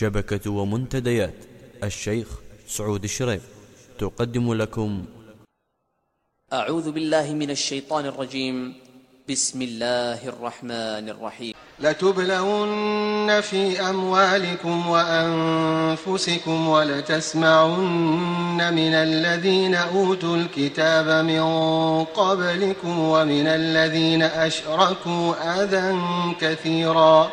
شبكة ومنتديات. الشيخ سعود الشريف. تقدم لكم. أعوذ بالله من الشيطان الرجيم. بسم الله الرحمن الرحيم. لتبلون في أموالكم وأنفسكم ولتسمعن من الذين أوتوا الكتاب من قبلكم ومن الذين أشركوا أذى كثيرا.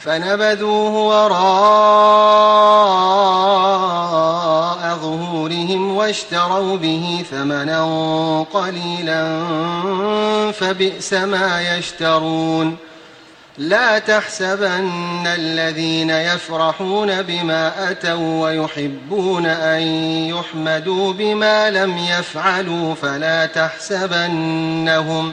فنبذوه وراء ظهورهم واشتروا به ثمنا قليلا فبئس ما يشترون. لا تحسبن الذين يفرحون بما أتوا ويحبون أن يحمدوا بما لم يفعلوا فلا تحسبنهم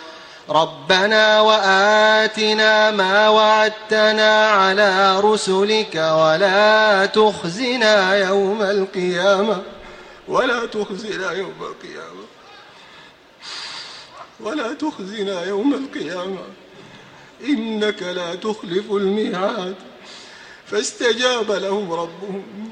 ربنا وآتنا ما وعدتنا على رسلك ولا تخزنا يوم القيامة ولا تخزنا يوم القيامة ولا تخزنا يوم القيامة إنك لا تخلف الميعاد فاستجاب لهم ربهم